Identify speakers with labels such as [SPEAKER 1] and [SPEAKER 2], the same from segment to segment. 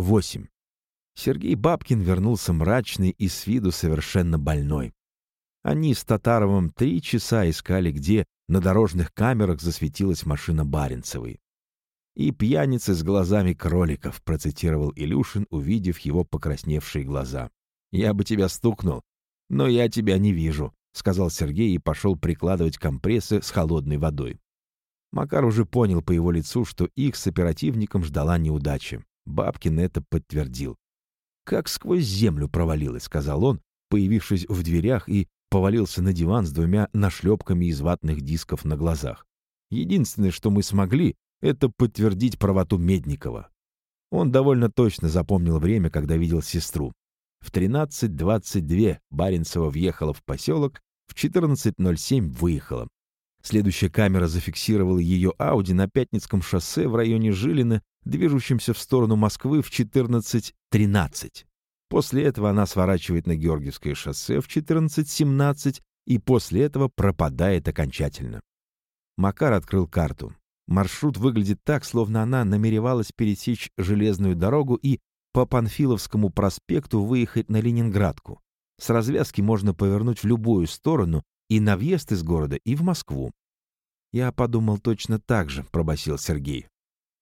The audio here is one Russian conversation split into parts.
[SPEAKER 1] 8. Сергей Бабкин вернулся мрачный и с виду совершенно больной. Они с Татаровым три часа искали, где на дорожных камерах засветилась машина Баренцевой. «И пьяницы с глазами кроликов», — процитировал Илюшин, увидев его покрасневшие глаза. «Я бы тебя стукнул, но я тебя не вижу», — сказал Сергей и пошел прикладывать компрессы с холодной водой. Макар уже понял по его лицу, что их с оперативником ждала неудача. Бабкин это подтвердил. «Как сквозь землю провалилось», — сказал он, появившись в дверях и повалился на диван с двумя нашлепками из ватных дисков на глазах. Единственное, что мы смогли, это подтвердить правоту Медникова. Он довольно точно запомнил время, когда видел сестру. В 13.22 Баренцева въехала в поселок, в 14.07 выехала. Следующая камера зафиксировала ее Ауди на Пятницком шоссе в районе Жилина, движущемся в сторону Москвы в 14.13. После этого она сворачивает на Георгиевское шоссе в 14.17 и после этого пропадает окончательно. Макар открыл карту. Маршрут выглядит так, словно она намеревалась пересечь железную дорогу и по Панфиловскому проспекту выехать на Ленинградку. С развязки можно повернуть в любую сторону и на въезд из города, и в Москву. «Я подумал точно так же», — пробасил Сергей.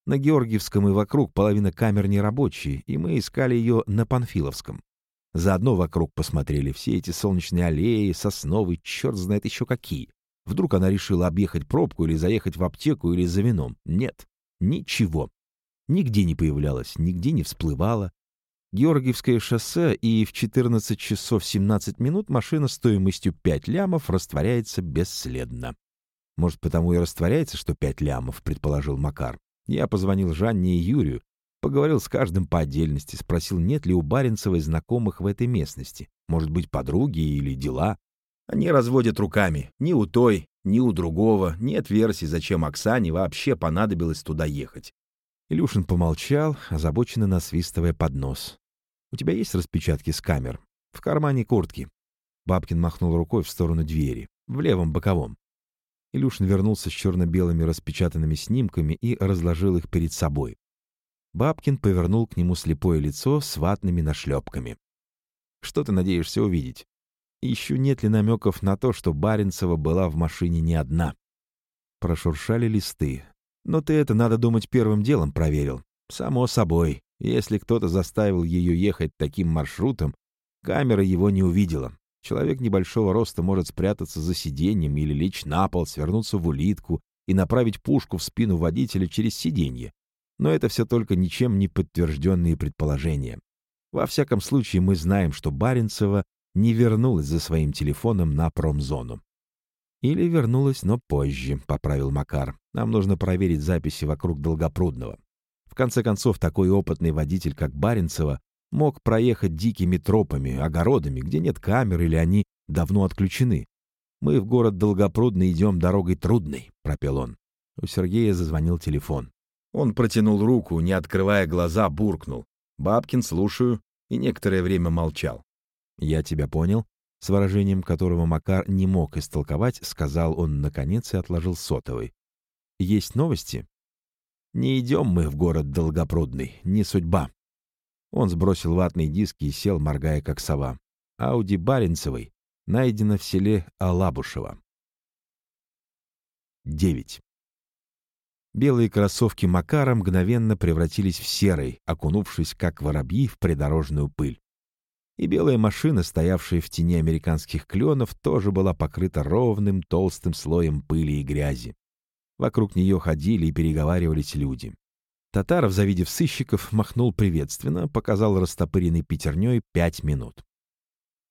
[SPEAKER 1] На Георгиевском и вокруг половина камер нерабочие, и мы искали ее на Панфиловском. Заодно вокруг посмотрели все эти солнечные аллеи, сосновые, черт знает еще какие. Вдруг она решила объехать пробку или заехать в аптеку или за вином. Нет, ничего. Нигде не появлялась, нигде не всплывала. Георгиевское шоссе, и в 14 часов 17 минут машина стоимостью 5 лямов растворяется бесследно. Может, потому и растворяется, что 5 лямов, предположил Макар. Я позвонил Жанне и Юрию, поговорил с каждым по отдельности, спросил, нет ли у Баренцевой знакомых в этой местности. Может быть, подруги или дела. Они разводят руками. Ни у той, ни у другого. Нет версии, зачем Оксане вообще понадобилось туда ехать. Илюшин помолчал, озабоченно насвистывая под нос. «У тебя есть распечатки с камер?» «В кармане куртки». Бабкин махнул рукой в сторону двери. «В левом боковом». Илюшин вернулся с черно-белыми распечатанными снимками и разложил их перед собой. Бабкин повернул к нему слепое лицо с ватными нашлепками. «Что ты надеешься увидеть? Ищу, нет ли намеков на то, что Баренцева была в машине не одна». Прошуршали листы. «Но ты это, надо думать, первым делом проверил. Само собой, если кто-то заставил ее ехать таким маршрутом, камера его не увидела. Человек небольшого роста может спрятаться за сиденьем или лечь на пол, свернуться в улитку и направить пушку в спину водителя через сиденье. Но это все только ничем не подтвержденные предположения. Во всяком случае, мы знаем, что Баренцева не вернулась за своим телефоном на промзону. «Или вернулась, но позже», — поправил Макар. «Нам нужно проверить записи вокруг Долгопрудного. В конце концов, такой опытный водитель, как Баренцева, мог проехать дикими тропами, огородами, где нет камер или они давно отключены. «Мы в город Долгопрудный идем дорогой трудной», — пропел он. У Сергея зазвонил телефон. Он протянул руку, не открывая глаза, буркнул. «Бабкин, слушаю», и некоторое время молчал. «Я тебя понял», — с выражением которого Макар не мог истолковать, сказал он наконец и отложил сотовый. «Есть новости?» «Не идем мы в город Долгопрудный, не судьба», он сбросил ватные диски и сел, моргая как сова. Ауди Баренцевой найдено в селе Алабушево. 9. Белые кроссовки Макара мгновенно превратились в серый, окунувшись, как воробьи, в придорожную пыль. И белая машина, стоявшая в тени американских кленов, тоже была покрыта ровным толстым слоем пыли и грязи. Вокруг нее ходили и переговаривались люди. Татаров, завидев сыщиков, махнул приветственно, показал растопыренной пятерней пять минут.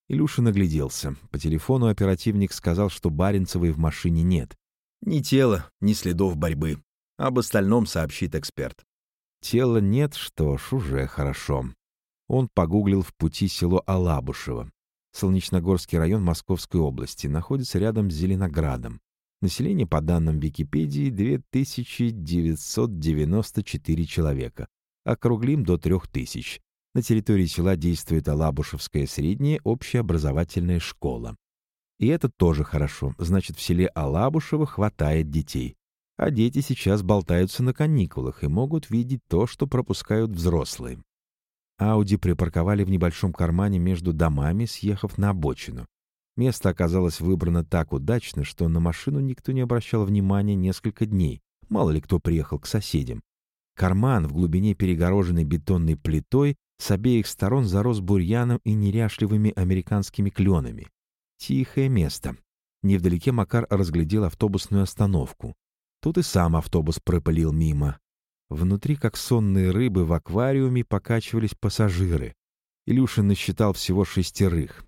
[SPEAKER 1] Илюша нагляделся. По телефону оперативник сказал, что Баренцевой в машине нет. Ни тела, ни следов борьбы. Об остальном сообщит эксперт. Тела нет, что ж, уже хорошо. Он погуглил в пути село Алабушево. Солнечногорский район Московской области находится рядом с Зеленоградом. Население, по данным Википедии, 2994 человека. Округлим до 3000. На территории села действует Алабушевская средняя общеобразовательная школа. И это тоже хорошо. Значит, в селе Алабушево хватает детей. А дети сейчас болтаются на каникулах и могут видеть то, что пропускают взрослые. Ауди припарковали в небольшом кармане между домами, съехав на обочину. Место оказалось выбрано так удачно, что на машину никто не обращал внимания несколько дней. Мало ли кто приехал к соседям. Карман в глубине перегороженной бетонной плитой с обеих сторон зарос бурьяном и неряшливыми американскими кленами. Тихое место. Невдалеке Макар разглядел автобусную остановку. Тут и сам автобус пропылил мимо. Внутри, как сонные рыбы в аквариуме, покачивались пассажиры. Илюшин насчитал всего шестерых.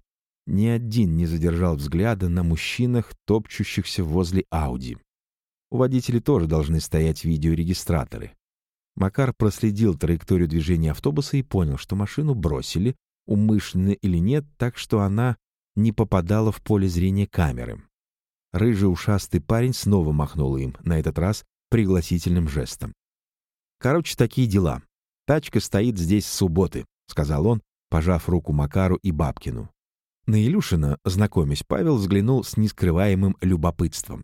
[SPEAKER 1] Ни один не задержал взгляда на мужчинах, топчущихся возле Ауди. У водителей тоже должны стоять видеорегистраторы. Макар проследил траекторию движения автобуса и понял, что машину бросили, умышленно или нет, так что она не попадала в поле зрения камеры. Рыжий ушастый парень снова махнул им, на этот раз пригласительным жестом. «Короче, такие дела. Тачка стоит здесь с субботы», — сказал он, пожав руку Макару и Бабкину. На Илюшина, знакомясь, Павел взглянул с нескрываемым любопытством.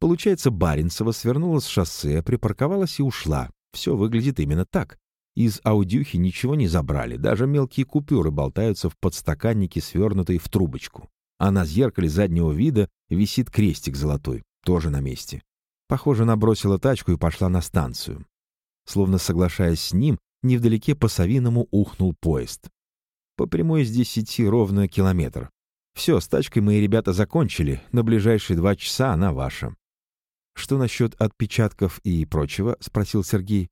[SPEAKER 1] Получается, Баренцева свернула с шоссе, припарковалась и ушла. Все выглядит именно так. Из аудюхи ничего не забрали, даже мелкие купюры болтаются в подстаканнике, свернутой в трубочку. А на зеркале заднего вида висит крестик золотой, тоже на месте. Похоже, набросила тачку и пошла на станцию. Словно соглашаясь с ним, невдалеке по Савиному ухнул поезд. По прямой здесь идти ровно километр. Все, с тачкой мои ребята закончили, на ближайшие два часа она ваша. «Что насчет отпечатков и прочего?» — спросил Сергей.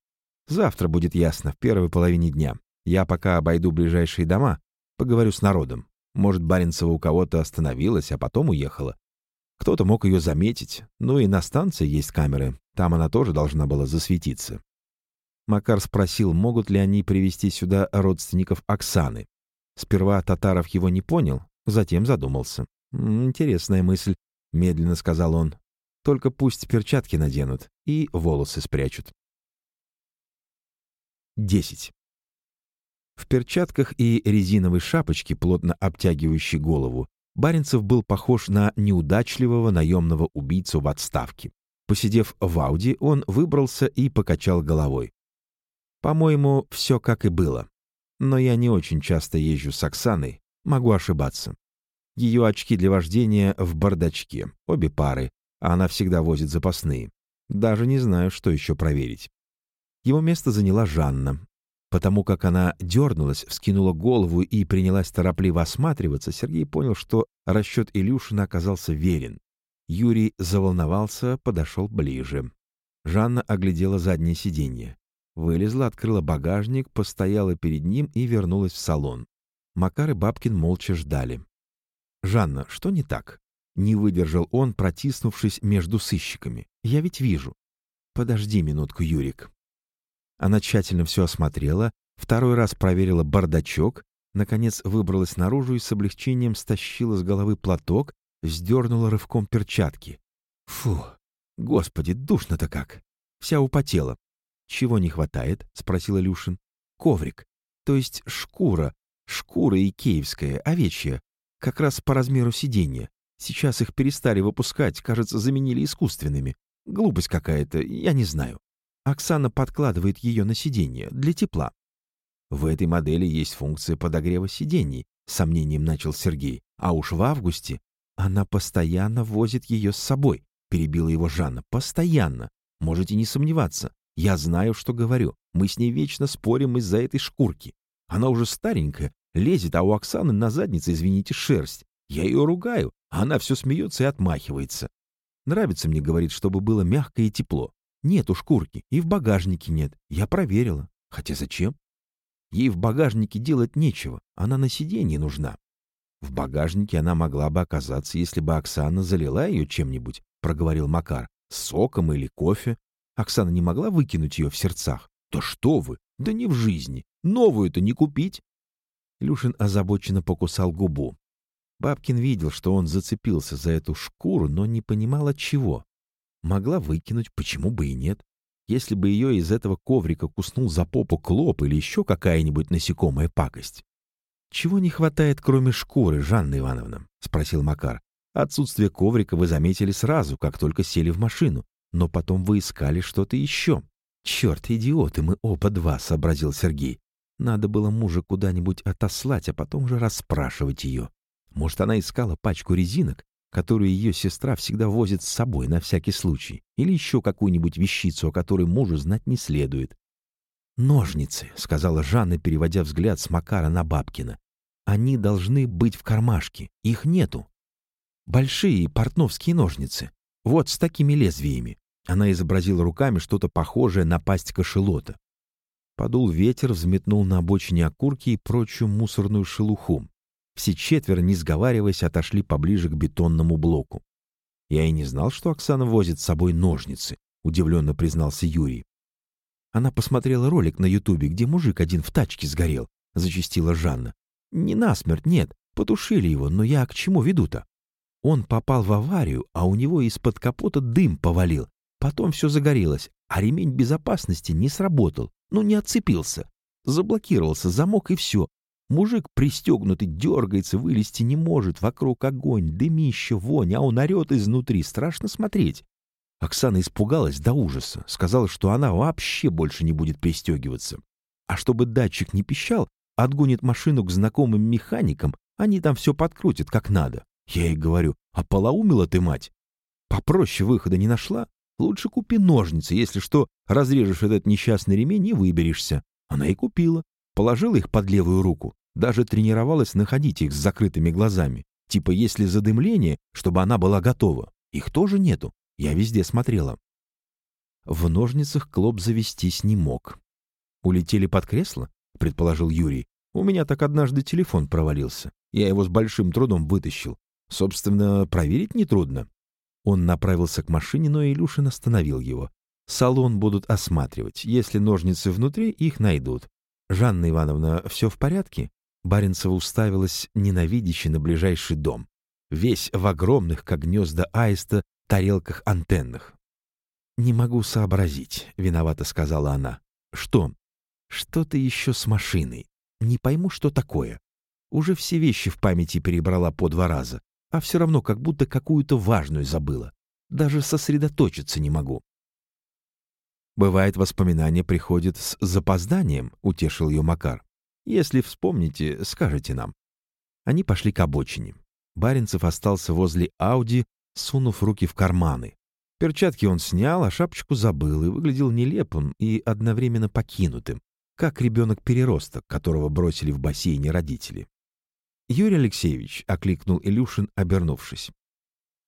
[SPEAKER 1] «Завтра будет ясно, в первой половине дня. Я пока обойду ближайшие дома, поговорю с народом. Может, Баренцева у кого-то остановилась, а потом уехала. Кто-то мог ее заметить. Ну и на станции есть камеры. Там она тоже должна была засветиться. Макар спросил, могут ли они привести сюда родственников Оксаны. Сперва Татаров его не понял, затем задумался. «Интересная мысль», — медленно сказал он. Только пусть перчатки наденут и волосы спрячут. 10. В перчатках и резиновой шапочке, плотно обтягивающей голову, Баренцев был похож на неудачливого наемного убийцу в отставке. Посидев в Ауди, он выбрался и покачал головой. «По-моему, все как и было. Но я не очень часто езжу с Оксаной, могу ошибаться. Ее очки для вождения в бардачке, обе пары, а она всегда возит запасные. Даже не знаю, что еще проверить. Его место заняла Жанна. Потому как она дернулась, вскинула голову и принялась торопливо осматриваться, Сергей понял, что расчет Илюшина оказался верен. Юрий заволновался, подошел ближе. Жанна оглядела заднее сиденье. Вылезла, открыла багажник, постояла перед ним и вернулась в салон. Макар и Бабкин молча ждали. «Жанна, что не так?» Не выдержал он, протиснувшись между сыщиками. «Я ведь вижу». «Подожди минутку, Юрик». Она тщательно все осмотрела, второй раз проверила бардачок, наконец выбралась наружу и с облегчением стащила с головы платок, вздернула рывком перчатки. «Фу, господи, душно-то как! Вся употела». «Чего не хватает?» — спросил Илюшин. «Коврик, то есть шкура, шкура и киевская, овечья, как раз по размеру сиденья. Сейчас их перестали выпускать, кажется, заменили искусственными. Глупость какая-то, я не знаю. Оксана подкладывает ее на сиденье для тепла. В этой модели есть функция подогрева сидений, сомнением начал Сергей. А уж в августе она постоянно возит ее с собой, перебила его Жанна. Постоянно. Можете не сомневаться. Я знаю, что говорю. Мы с ней вечно спорим из-за этой шкурки. Она уже старенькая, лезет, а у Оксаны на заднице, извините, шерсть. Я ее ругаю, а она все смеется и отмахивается. Нравится мне, говорит, чтобы было мягко и тепло. Нету шкурки, и в багажнике нет. Я проверила. Хотя зачем? Ей в багажнике делать нечего, она на сиденье нужна. В багажнике она могла бы оказаться, если бы Оксана залила ее чем-нибудь, проговорил Макар, соком или кофе. Оксана не могла выкинуть ее в сердцах. Да что вы, да не в жизни. Новую-то не купить. Люшин озабоченно покусал губу. Бабкин видел, что он зацепился за эту шкуру, но не понимал от чего. Могла выкинуть, почему бы и нет. Если бы ее из этого коврика куснул за попу клоп или еще какая-нибудь насекомая пакость. «Чего не хватает, кроме шкуры, Жанна Ивановна?» — спросил Макар. «Отсутствие коврика вы заметили сразу, как только сели в машину, но потом вы искали что-то еще». «Черт, идиоты мы оба два», — сообразил Сергей. Надо было мужа куда-нибудь отослать, а потом же расспрашивать ее. Может, она искала пачку резинок, которую ее сестра всегда возит с собой на всякий случай, или еще какую-нибудь вещицу, о которой мужу знать не следует. «Ножницы», — сказала Жанна, переводя взгляд с Макара на Бабкина. «Они должны быть в кармашке. Их нету. Большие портновские ножницы. Вот с такими лезвиями». Она изобразила руками что-то похожее на пасть кошелота. Подул ветер, взметнул на обочине окурки и прочую мусорную шелуху. Все четверо, не сговариваясь, отошли поближе к бетонному блоку. «Я и не знал, что Оксана возит с собой ножницы», — удивленно признался Юрий. Она посмотрела ролик на Ютубе, где мужик один в тачке сгорел, — зачастила Жанна. Не насмерть, нет, потушили его, но я к чему веду-то? Он попал в аварию, а у него из-под капота дым повалил. Потом все загорелось, а ремень безопасности не сработал, ну не отцепился. Заблокировался замок и все. Мужик пристегнутый дергается, вылезти не может, вокруг огонь, дымище, вонь, а он орет изнутри, страшно смотреть. Оксана испугалась до ужаса, сказала, что она вообще больше не будет пристегиваться. А чтобы датчик не пищал, отгонит машину к знакомым механикам, они там все подкрутят как надо. Я ей говорю, а полоумила ты, мать? Попроще выхода не нашла? Лучше купи ножницы, если что, разрежешь этот несчастный ремень и выберешься. Она и купила. Положила их под левую руку. Даже тренировалась находить их с закрытыми глазами. Типа, если задымление, чтобы она была готова. Их тоже нету. Я везде смотрела. В ножницах Клоп завестись не мог. «Улетели под кресло?» — предположил Юрий. «У меня так однажды телефон провалился. Я его с большим трудом вытащил. Собственно, проверить нетрудно». Он направился к машине, но Илюшин остановил его. «Салон будут осматривать. Если ножницы внутри, их найдут. Жанна Ивановна, все в порядке?» Баренцева уставилась ненавидяще на ближайший дом. Весь в огромных, как гнезда аиста, тарелках антенных. «Не могу сообразить», — виновато сказала она. «Что? Что-то еще с машиной. Не пойму, что такое. Уже все вещи в памяти перебрала по два раза, а все равно как будто какую-то важную забыла. Даже сосредоточиться не могу». «Бывает, воспоминания приходят с запозданием», — утешил ее Макар. «Если вспомните, скажите нам». Они пошли к обочине. Баренцев остался возле Ауди сунув руки в карманы. Перчатки он снял, а шапочку забыл и выглядел нелепым и одновременно покинутым, как ребенок-переросток, которого бросили в бассейне родители. «Юрий Алексеевич», — окликнул Илюшин, обернувшись.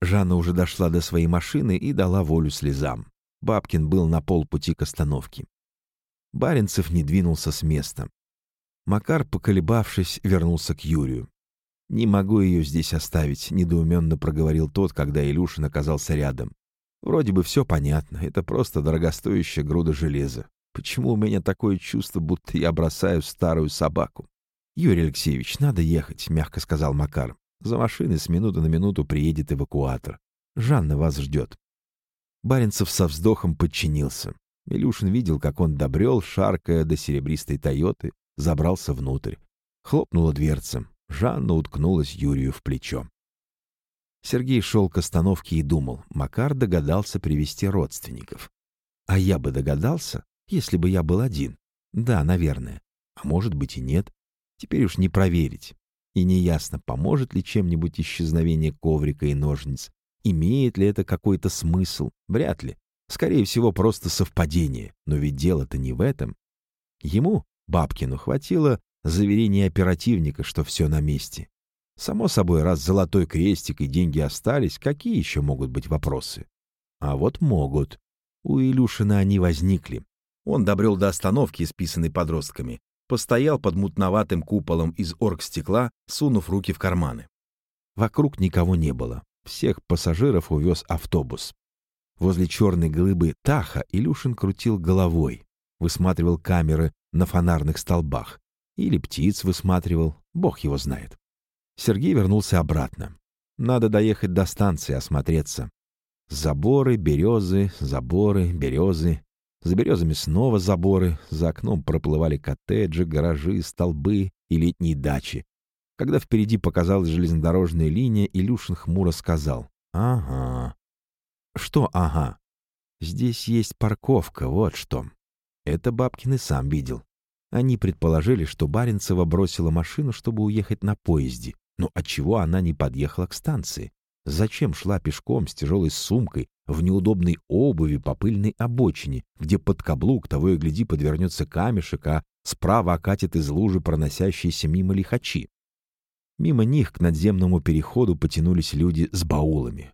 [SPEAKER 1] Жанна уже дошла до своей машины и дала волю слезам. Бабкин был на полпути к остановке. Баренцев не двинулся с места. Макар, поколебавшись, вернулся к Юрию. «Не могу ее здесь оставить», — недоуменно проговорил тот, когда Илюшин оказался рядом. «Вроде бы все понятно, это просто дорогостоящая груда железа. Почему у меня такое чувство, будто я бросаю старую собаку?» «Юрий Алексеевич, надо ехать», — мягко сказал Макар. «За машиной с минуты на минуту приедет эвакуатор. Жанна вас ждет». Баренцев со вздохом подчинился. Илюшин видел, как он добрел, шаркая до серебристой «Тойоты», забрался внутрь. Хлопнула дверца. Жанна уткнулась Юрию в плечо. Сергей шел к остановке и думал, Макар догадался привести родственников. А я бы догадался, если бы я был один. Да, наверное. А может быть и нет. Теперь уж не проверить. И неясно, поможет ли чем-нибудь исчезновение коврика и ножниц. Имеет ли это какой-то смысл? Вряд ли. Скорее всего, просто совпадение. Но ведь дело-то не в этом. Ему, Бабкину, хватило заверение оперативника, что все на месте. Само собой, раз золотой крестик и деньги остались, какие еще могут быть вопросы? А вот могут. У Илюшина они возникли. Он добрел до остановки, исписанной подростками, постоял под мутноватым куполом из оргстекла, сунув руки в карманы. Вокруг никого не было. Всех пассажиров увез автобус. Возле черной глыбы Таха Илюшин крутил головой, высматривал камеры на фонарных столбах. Или птиц высматривал, бог его знает. Сергей вернулся обратно. Надо доехать до станции, осмотреться. Заборы, березы, заборы, березы. За березами снова заборы, за окном проплывали коттеджи, гаражи, столбы и летние дачи. Когда впереди показалась железнодорожная линия, Илюшин хмуро сказал «Ага». «Что «ага»?» «Здесь есть парковка, вот что». Это Бабкин и сам видел. Они предположили, что Баренцева бросила машину, чтобы уехать на поезде. Но отчего она не подъехала к станции? Зачем шла пешком с тяжелой сумкой в неудобной обуви по пыльной обочине, где под каблук того и гляди подвернется камешек, а справа окатит из лужи проносящиеся мимо лихачи? Мимо них к надземному переходу потянулись люди с баулами.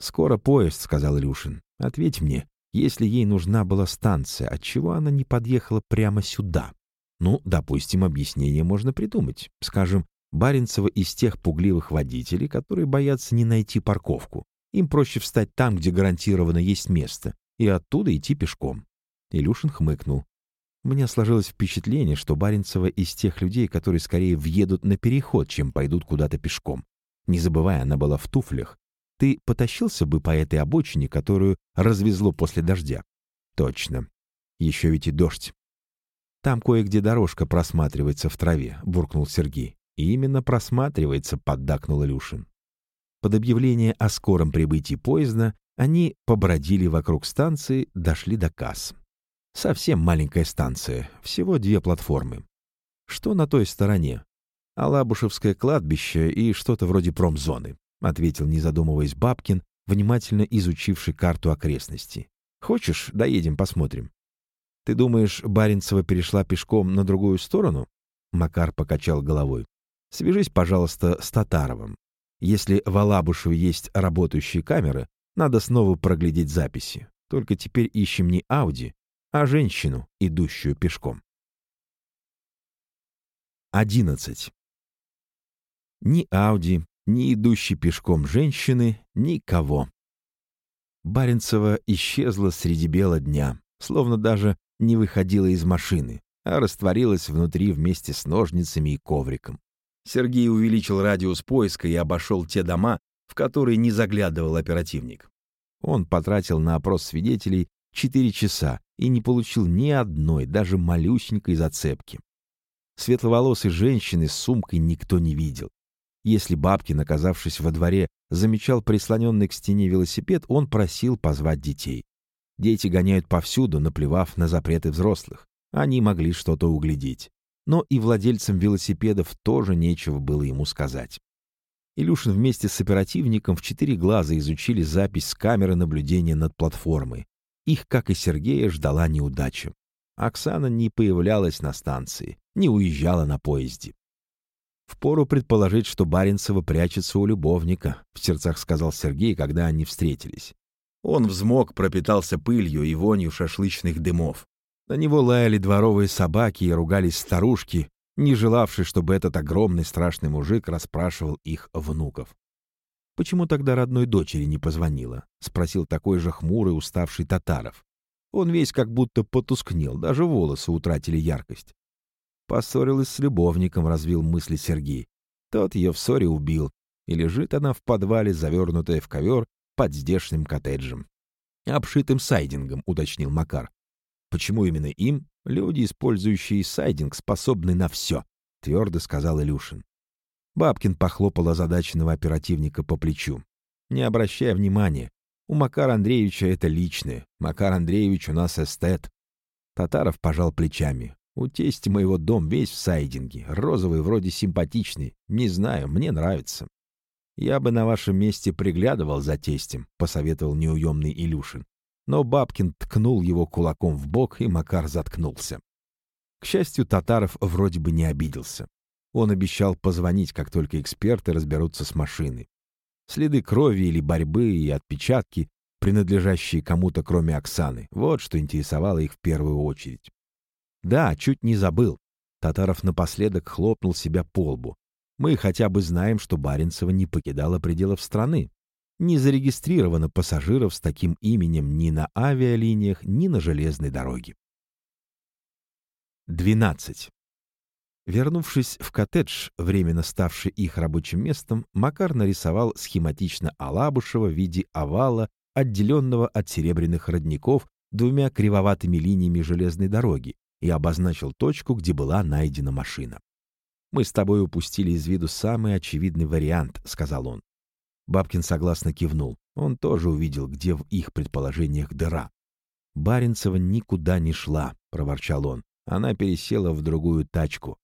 [SPEAKER 1] «Скоро поезд», — сказал Илюшин. «Ответь мне, если ей нужна была станция, отчего она не подъехала прямо сюда? Ну, допустим, объяснение можно придумать. Скажем, Баренцева из тех пугливых водителей, которые боятся не найти парковку. Им проще встать там, где гарантированно есть место, и оттуда идти пешком. Илюшин хмыкнул. Меня сложилось впечатление, что Баренцева из тех людей, которые скорее въедут на переход, чем пойдут куда-то пешком. Не забывая, она была в туфлях, ты потащился бы по этой обочине, которую развезло после дождя? Точно. Еще ведь и дождь. Там кое-где дорожка просматривается в траве, буркнул Сергей. И именно просматривается, поддакнул Илюшин. Под объявление о скором прибытии поезда они побродили вокруг станции, дошли до касс. Совсем маленькая станция, всего две платформы. Что на той стороне? Алабушевское кладбище и что-то вроде промзоны. — ответил, не задумываясь Бабкин, внимательно изучивший карту окрестностей. «Хочешь, доедем, посмотрим?» «Ты думаешь, Баренцева перешла пешком на другую сторону?» Макар покачал головой. «Свяжись, пожалуйста, с Татаровым. Если в Алабушеве есть работающие камеры, надо снова проглядеть записи. Только теперь ищем не Ауди, а женщину, идущую пешком». 11. Ни Ауди, ни идущей пешком женщины, никого. Баренцева исчезла среди бела дня, словно даже не выходила из машины, а растворилась внутри вместе с ножницами и ковриком. Сергей увеличил радиус поиска и обошел те дома, в которые не заглядывал оперативник. Он потратил на опрос свидетелей четыре часа и не получил ни одной, даже малюсенькой зацепки. Светловолосой женщины с сумкой никто не видел. Если Бабкин, оказавшись во дворе, замечал прислоненный к стене велосипед, он просил позвать детей. Дети гоняют повсюду, наплевав на запреты взрослых. Они могли что-то углядеть. Но и владельцам велосипедов тоже нечего было ему сказать. Илюшин вместе с оперативником в четыре глаза изучили запись с камеры наблюдения над платформой. Их, как и Сергея, ждала неудача. Оксана не появлялась на станции, не уезжала на поезде. Впору предположить, что Баренцева прячется у любовника, в сердцах сказал Сергей, когда они встретились. Он взмок, пропитался пылью и вонью шашлычных дымов. На него лаяли дворовые собаки и ругались старушки, не желавшие, чтобы этот огромный страшный мужик расспрашивал их внуков. «Почему тогда родной дочери не позвонила?» — спросил такой же хмурый, уставший Татаров. Он весь как будто потускнел, даже волосы утратили яркость. Поссорилась с любовником, развил мысли Сергей. Тот ее в ссоре убил, и лежит она в подвале, завернутая в ковер под здешним коттеджем. Обшитым сайдингом, уточнил Макар. Почему именно им? Люди, использующие сайдинг, способны на все, твердо сказал Илюшин. Бабкин похлопал озадаченного оперативника по плечу. Не обращая внимания, у Макара Андреевича это личное. Макар Андреевич у нас эстет. Татаров пожал плечами. У тести моего дом весь в сайдинге, розовый, вроде симпатичный. Не знаю, мне нравится. Я бы на вашем месте приглядывал за тестем, посоветовал неуемный Илюшин. Но Бабкин ткнул его кулаком в бок, и Макар заткнулся. К счастью, Татаров вроде бы не обиделся. Он обещал позвонить, как только эксперты разберутся с машиной. Следы крови или борьбы и отпечатки, принадлежащие кому-то кроме Оксаны, вот что интересовало их в первую очередь. Да, чуть не забыл. Татаров напоследок хлопнул себя по лбу. Мы хотя бы знаем, что Баренцева не покидала пределов страны. Не зарегистрировано пассажиров с таким именем ни на авиалиниях, ни на железной дороге. 12. Вернувшись в коттедж, временно ставший их рабочим местом, Макар нарисовал схематично Алабушева в виде овала, отделенного от серебряных родников двумя кривоватыми линиями железной дороги, и обозначил точку, где была найдена машина. «Мы с тобой упустили из виду самый очевидный вариант», — сказал он. Бабкин согласно кивнул. Он тоже увидел, где в их предположениях дыра. «Баренцева никуда не шла», — проворчал он. Она пересела в другую тачку.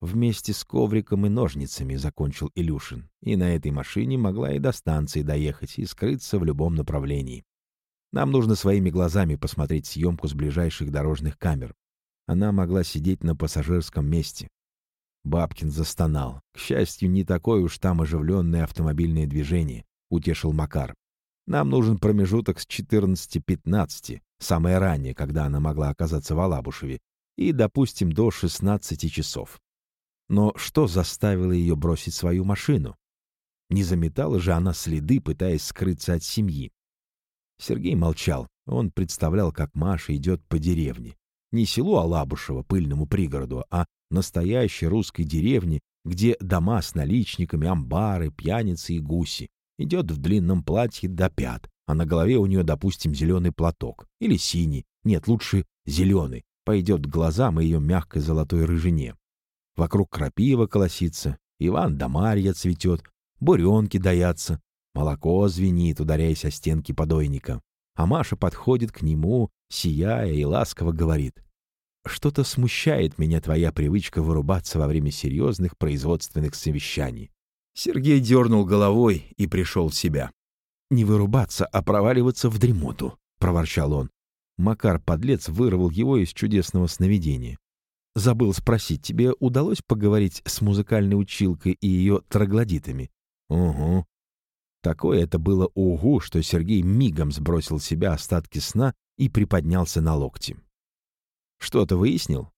[SPEAKER 1] Вместе с ковриком и ножницами закончил Илюшин, и на этой машине могла и до станции доехать, и скрыться в любом направлении. Нам нужно своими глазами посмотреть съемку с ближайших дорожных камер. Она могла сидеть на пассажирском месте. Бабкин застонал. К счастью, не такое уж там оживленное автомобильное движение, утешил Макар. Нам нужен промежуток с 14-15, самое раннее, когда она могла оказаться в Алабушеве, и, допустим, до 16 часов. Но что заставило ее бросить свою машину? Не заметала же она следы, пытаясь скрыться от семьи. Сергей молчал. Он представлял, как Маша идет по деревне. Не селу Алабушева, пыльному пригороду, а настоящей русской деревне, где дома с наличниками, амбары, пьяницы и гуси. Идет в длинном платье до пят, а на голове у нее, допустим, зеленый платок. Или синий. Нет, лучше зеленый. Пойдет к глазам и ее мягкой золотой рыжине. Вокруг крапива колосится, Иван да Марья цветет, буренки даятся, молоко звенит, ударяясь о стенки подойника. А Маша подходит к нему, сияя и ласково говорит. «Что-то смущает меня твоя привычка вырубаться во время серьезных производственных совещаний». Сергей дернул головой и пришел в себя. «Не вырубаться, а проваливаться в дремоту», — проворчал он. Макар-подлец вырвал его из чудесного сновидения. Забыл спросить, тебе удалось поговорить с музыкальной училкой и ее троглодитами? Угу. Такое это было угу, что Сергей мигом сбросил себя остатки сна и приподнялся на локти. Что-то выяснил?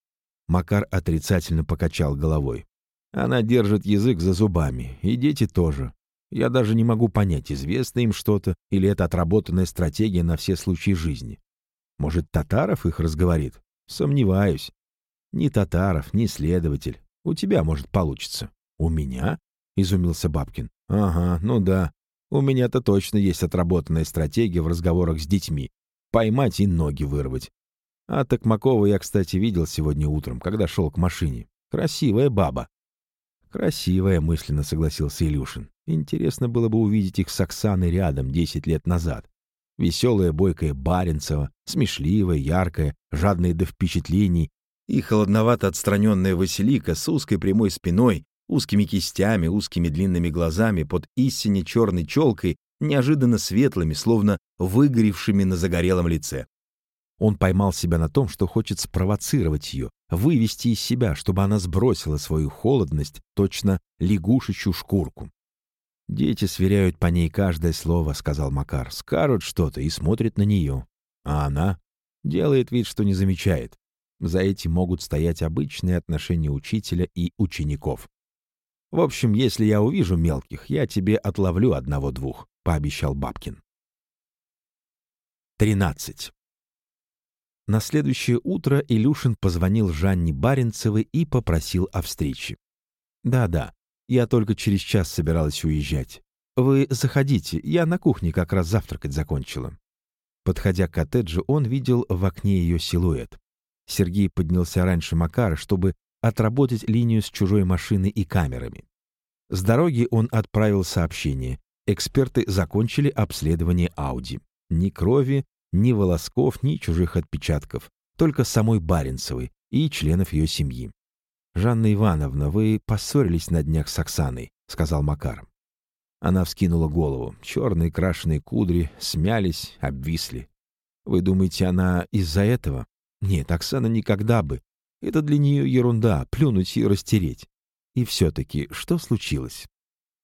[SPEAKER 1] Макар отрицательно покачал головой. Она держит язык за зубами, и дети тоже. Я даже не могу понять, известно им что-то или это отработанная стратегия на все случаи жизни. Может, Татаров их разговорит? Сомневаюсь. Ни Татаров, ни следователь. У тебя, может, получится. У меня? Изумился Бабкин. Ага, ну да. У меня-то точно есть отработанная стратегия в разговорах с детьми. Поймать и ноги вырвать. А Токмакова я, кстати, видел сегодня утром, когда шел к машине. Красивая баба. Красивая, мысленно согласился Илюшин. Интересно было бы увидеть их с Оксаной рядом десять лет назад. Веселая, бойкая Баренцева, смешливая, яркая, жадная до впечатлений, и холодновато отстраненная Василика с узкой прямой спиной, узкими кистями, узкими длинными глазами, под истине черной челкой, неожиданно светлыми, словно выгоревшими на загорелом лице. Он поймал себя на том, что хочет спровоцировать ее, вывести из себя, чтобы она сбросила свою холодность, точно лягушечью шкурку. «Дети сверяют по ней каждое слово», — сказал Макар. «Скажут что-то и смотрят на нее. А она делает вид, что не замечает. За этим могут стоять обычные отношения учителя и учеников. «В общем, если я увижу мелких, я тебе отловлю одного-двух», — пообещал Бабкин. 13. На следующее утро Илюшин позвонил Жанне Баренцевой и попросил о встрече. «Да-да, я только через час собиралась уезжать. Вы заходите, я на кухне как раз завтракать закончила». Подходя к коттеджу, он видел в окне ее силуэт. Сергей поднялся раньше Макара, чтобы отработать линию с чужой машиной и камерами. С дороги он отправил сообщение. Эксперты закончили обследование Ауди. Ни крови, ни волосков, ни чужих отпечатков. Только самой Баренцевой и членов ее семьи. «Жанна Ивановна, вы поссорились на днях с Оксаной», — сказал Макар. Она вскинула голову. Черные крашеные кудри смялись, обвисли. «Вы думаете, она из-за этого?» Нет, Оксана никогда бы. Это для нее ерунда, плюнуть и растереть. И все-таки, что случилось?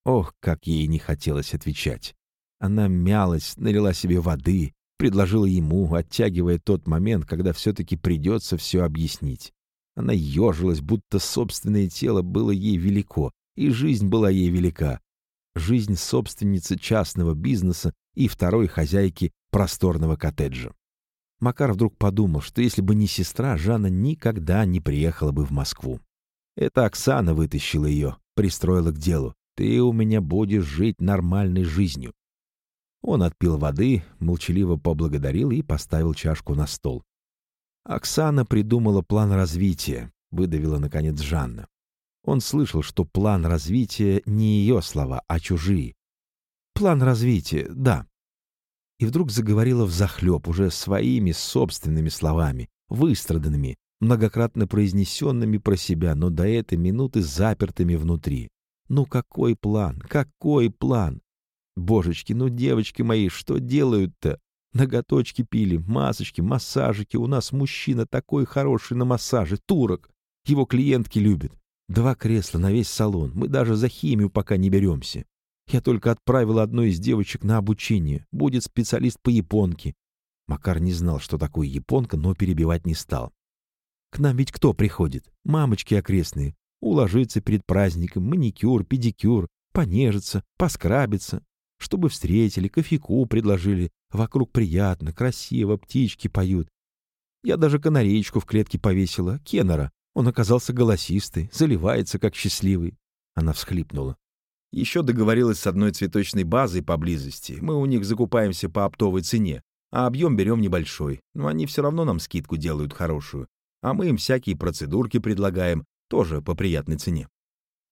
[SPEAKER 1] Ох, как ей не хотелось отвечать. Она мялась, налила себе воды, предложила ему, оттягивая тот момент, когда все-таки придется все объяснить. Она ежилась, будто собственное тело было ей велико, и жизнь была ей велика. Жизнь собственницы частного бизнеса и второй хозяйки просторного коттеджа. Макар вдруг подумал, что если бы не сестра, Жанна никогда не приехала бы в Москву. Это Оксана вытащила ее, пристроила к делу. «Ты у меня будешь жить нормальной жизнью». Он отпил воды, молчаливо поблагодарил и поставил чашку на стол. Оксана придумала план развития, выдавила, наконец, Жанна. Он слышал, что план развития не ее слова, а чужие. План развития, да, и вдруг заговорила взахлеб уже своими собственными словами, выстраданными, многократно произнесенными про себя, но до этой минуты запертыми внутри. Ну какой план? Какой план? Божечки, ну девочки мои, что делают-то? Ноготочки пили, масочки, массажики. У нас мужчина такой хороший на массаже, турок. Его клиентки любят. Два кресла на весь салон. Мы даже за химию пока не беремся. Я только отправила одной из девочек на обучение. Будет специалист по японке. Макар не знал, что такое японка, но перебивать не стал. К нам ведь кто приходит? Мамочки окрестные. Уложиться перед праздником, маникюр, педикюр, понежиться, поскрабиться. Чтобы встретили, кофейку предложили. Вокруг приятно, красиво, птички поют. Я даже канареечку в клетке повесила, Кеннера. Он оказался голосистый, заливается, как счастливый. Она всхлипнула. Еще договорилась с одной цветочной базой поблизости. Мы у них закупаемся по оптовой цене, а объем берем небольшой. Но они все равно нам скидку делают хорошую. А мы им всякие процедурки предлагаем, тоже по приятной цене.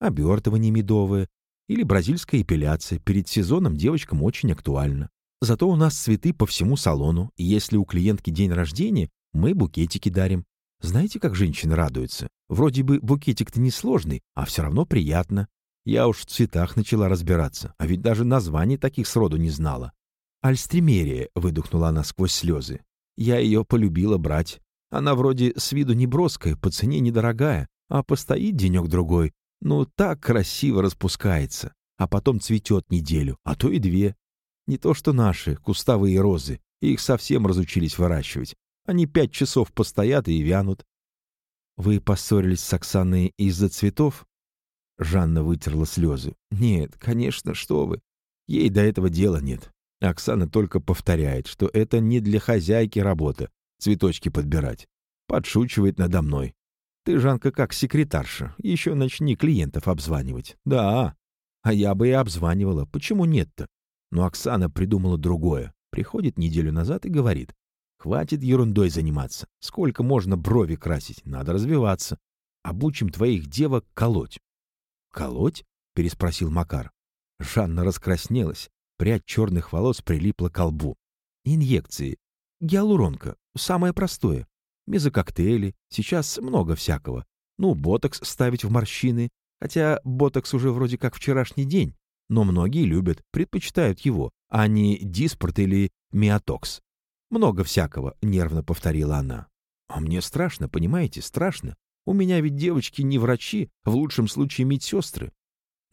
[SPEAKER 1] Обертывание медовое или бразильская эпиляция перед сезоном девочкам очень актуально. Зато у нас цветы по всему салону, и если у клиентки день рождения, мы букетики дарим. Знаете, как женщины радуются? Вроде бы букетик-то несложный, а все равно приятно. Я уж в цветах начала разбираться, а ведь даже названий таких сроду не знала. «Альстремерия», — выдохнула она сквозь слезы. «Я ее полюбила брать. Она вроде с виду не броская, по цене недорогая, а постоит денек-другой. Ну, так красиво распускается, а потом цветет неделю, а то и две. Не то что наши, кустовые розы, их совсем разучились выращивать. Они пять часов постоят и вянут. Вы поссорились с Оксаной из-за цветов? Жанна вытерла слезы. Нет, конечно, что вы. Ей до этого дела нет. Оксана только повторяет, что это не для хозяйки работа, цветочки подбирать. Подшучивает надо мной. Ты, Жанка, как секретарша, еще начни клиентов обзванивать. Да, а я бы и обзванивала. Почему нет-то? Но Оксана придумала другое. Приходит неделю назад и говорит. Хватит ерундой заниматься. Сколько можно брови красить? Надо развиваться. Обучим твоих девок колоть. «Колоть?» — переспросил Макар. Жанна раскраснелась. Прядь черных волос прилипла к лбу. «Инъекции. Гиалуронка. Самое простое. Мезококтейли. Сейчас много всякого. Ну, ботокс ставить в морщины. Хотя ботокс уже вроде как вчерашний день. Но многие любят, предпочитают его, а не диспорт или миотокс. Много всякого, нервно повторила она. А мне страшно, понимаете, страшно. У меня ведь девочки не врачи, в лучшем случае медсестры.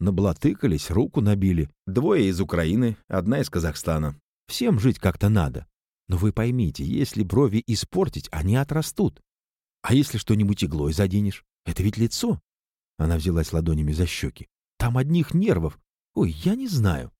[SPEAKER 1] Наблатыкались, руку набили. Двое из Украины, одна из Казахстана. Всем жить как-то надо. Но вы поймите, если брови испортить, они отрастут. А если что-нибудь иглой заденешь? Это ведь лицо. Она взялась ладонями за щеки. Там одних нервов. Ой, я не знаю.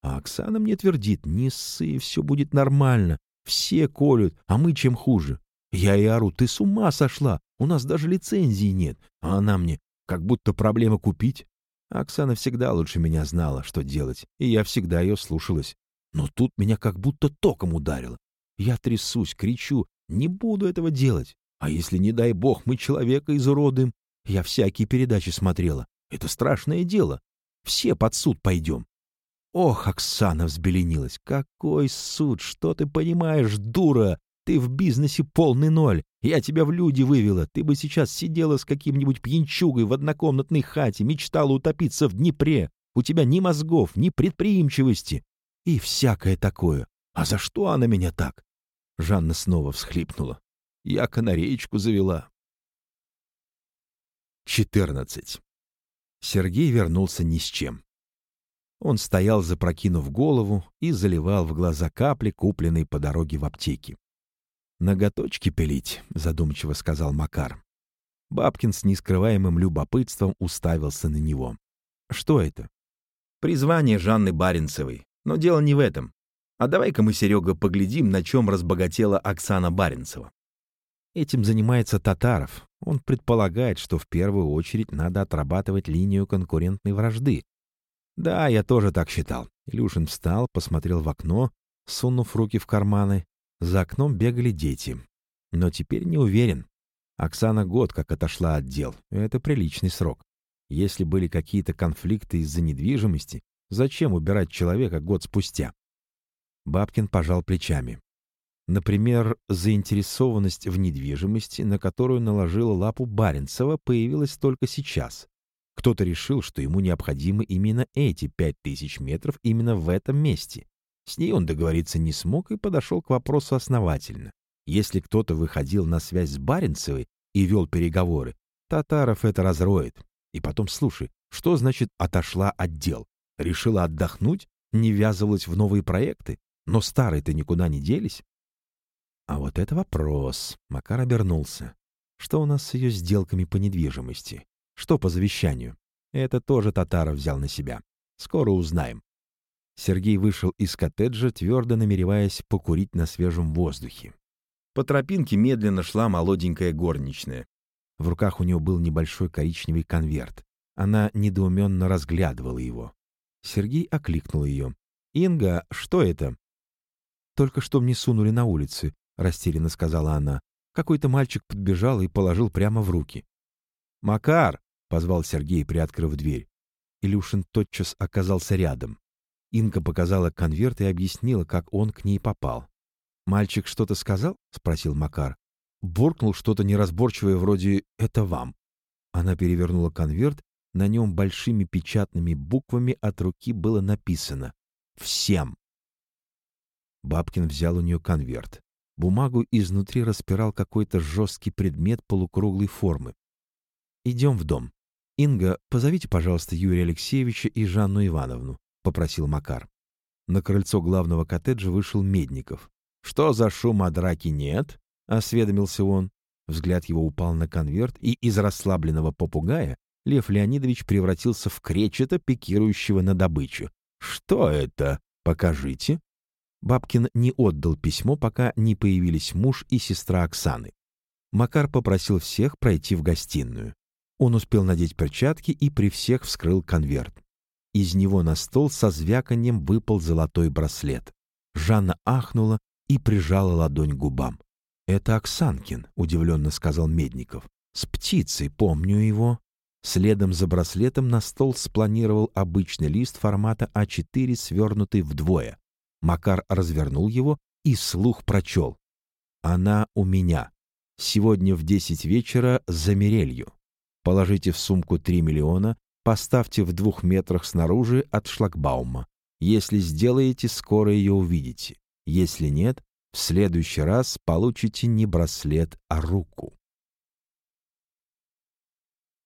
[SPEAKER 1] А Оксана мне твердит, не ссы, все будет нормально. Все колют, а мы чем хуже. Я и ору, ты с ума сошла, у нас даже лицензии нет. А она мне, как будто проблема купить. Оксана всегда лучше меня знала, что делать, и я всегда ее слушалась. Но тут меня как будто током ударило. Я трясусь, кричу, не буду этого делать. А если, не дай бог, мы человека изуродуем? Я всякие передачи смотрела. Это страшное дело. Все под суд пойдем. Ох, Оксана взбеленилась. Какой суд? Что ты понимаешь, дура? Ты в бизнесе полный ноль. Я тебя в люди вывела. Ты бы сейчас сидела с каким-нибудь пьянчугой в однокомнатной хате, мечтала утопиться в Днепре. У тебя ни мозгов, ни предприимчивости. И всякое такое. А за что она меня так? Жанна снова всхлипнула. Я канареечку завела. 14. Сергей вернулся ни с чем. Он стоял, запрокинув голову, и заливал в глаза капли, купленные по дороге в аптеке. «Ноготочки пилить», — задумчиво сказал Макар. Бабкин с нескрываемым любопытством уставился на него. «Что это?» «Призвание Жанны Баренцевой. Но дело не в этом. А давай-ка мы, Серега, поглядим, на чем разбогатела Оксана Баренцева». Этим занимается Татаров. Он предполагает, что в первую очередь надо отрабатывать линию конкурентной вражды, да, я тоже так считал. Илюшин встал, посмотрел в окно, сунув руки в карманы. За окном бегали дети. Но теперь не уверен. Оксана год как отошла от дел. Это приличный срок. Если были какие-то конфликты из-за недвижимости, зачем убирать человека год спустя? Бабкин пожал плечами. Например, заинтересованность в недвижимости, на которую наложила лапу Баренцева, появилась только сейчас. Кто-то решил, что ему необходимы именно эти пять тысяч метров именно в этом месте. С ней он договориться не смог и подошел к вопросу основательно. Если кто-то выходил на связь с Баренцевой и вел переговоры, Татаров это разроет. И потом, слушай, что значит «отошла от дел»? Решила отдохнуть? Не ввязывалась в новые проекты? Но старые-то никуда не делись? А вот это вопрос. Макар обернулся. Что у нас с ее сделками по недвижимости? Что по завещанию? Это тоже Татаров взял на себя. Скоро узнаем. Сергей вышел из коттеджа, твердо намереваясь покурить на свежем воздухе. По тропинке медленно шла молоденькая горничная. В руках у нее был небольшой коричневый конверт. Она недоуменно разглядывала его. Сергей окликнул ее. «Инга, что это?» «Только что мне сунули на улице», — растерянно сказала она. Какой-то мальчик подбежал и положил прямо в руки. «Макар!» — позвал Сергей, приоткрыв дверь. Илюшин тотчас оказался рядом. Инга показала конверт и объяснила, как он к ней попал. «Мальчик что-то сказал?» — спросил Макар. Буркнул что-то неразборчивое вроде «это вам». Она перевернула конверт, на нем большими печатными буквами от руки было написано «Всем». Бабкин взял у нее конверт. Бумагу изнутри распирал какой-то жесткий предмет полукруглой формы. «Идем в дом. Инга, позовите, пожалуйста, Юрия Алексеевича и Жанну Ивановну», — попросил Макар. На крыльцо главного коттеджа вышел Медников. «Что за шум, а драки нет?» — осведомился он. Взгляд его упал на конверт, и из расслабленного попугая Лев Леонидович превратился в кречета, пикирующего на добычу. «Что это? Покажите». Бабкин не отдал письмо, пока не появились муж и сестра Оксаны. Макар попросил всех пройти в гостиную. Он успел надеть перчатки и при всех вскрыл конверт. Из него на стол со звяканьем выпал золотой браслет. Жанна ахнула и прижала ладонь к губам. «Это Оксанкин», — удивленно сказал Медников. «С птицей, помню его». Следом за браслетом на стол спланировал обычный лист формата А4, свернутый вдвое. Макар развернул его и слух прочел. «Она у меня. Сегодня в десять вечера за Мирелью. Положите в сумку три миллиона, поставьте в двух метрах снаружи от шлагбаума. Если сделаете, скоро ее увидите. Если нет, в следующий раз получите не браслет, а руку».